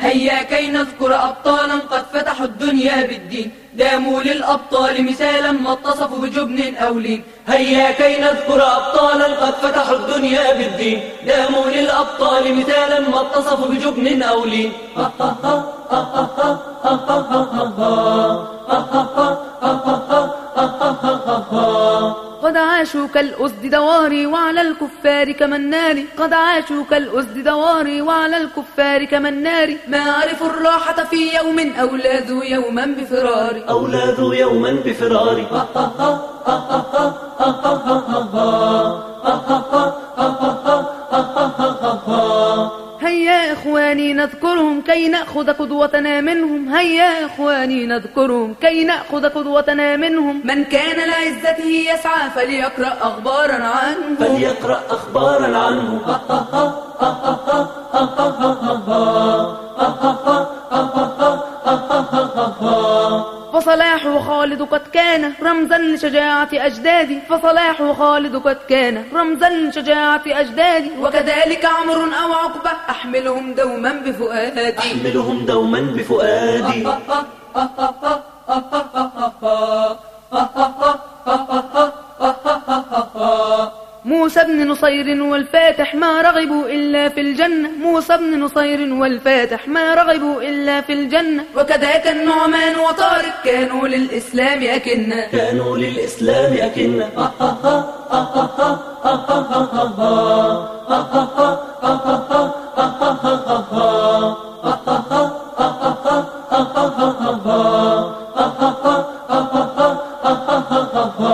هيا كي نذكر أبطالا قد فتحوا الدنيا بالدين. داموا للأبطال مثالا ما اتصفوا بجبن أو لين. هيا كي نذكر أبطالا قد فتحوا الدنيا بالدين. داموا للأبطال مثالا ما اتصفوا بجبن أو لين. عاشوا كالأسد دواري وعلى الكفار كمن قد عاشوا كالأسد دواري وعلى الكفار كمن ما عرفوا الراحة في يوم أو لاذوا يوما بفرار أو لاذوا يوما بفرار إخواني نذكرهم كي نأخذ قدوتنا منهم. هيا إخواني نذكرهم كي نأخذ قدوتنا منهم. من كان لعزته يسعى فليقرأ أخبارا عنه. فليقرأ أخبارا عنه. فصلاح خالد قد كان رمزا لشجاعة أجدادي. فصلاح خالد قد كان رمزا لشجاعة أجدادي. وكذلك عمر أو عقبة أحملهم دوما بفؤادي. أحملهم دوما بفؤادي. موسى بن نصير والفاتح ما رغبوا إلا في الجنة. موسى بن نصير والفاتح ما رغبوا إلا في الجنة. وكذاك النعمان وطارق كانوا للإسلام أكنة. كانوا للإسلام أكنة.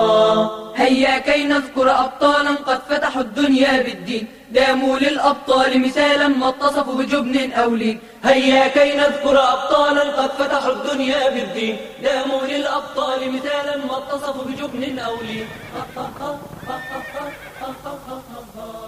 هيا كي نذكر أبطالا قد فتحوا الدنيا بالدين. داموا للأبطال مثالا ما اتصفوا بجبن أو لين. هيا كي نذكر أبطالا قد فتحوا الدنيا بالدين. داموا للأبطال مثالا ما اتصفوا بجبن أو لين.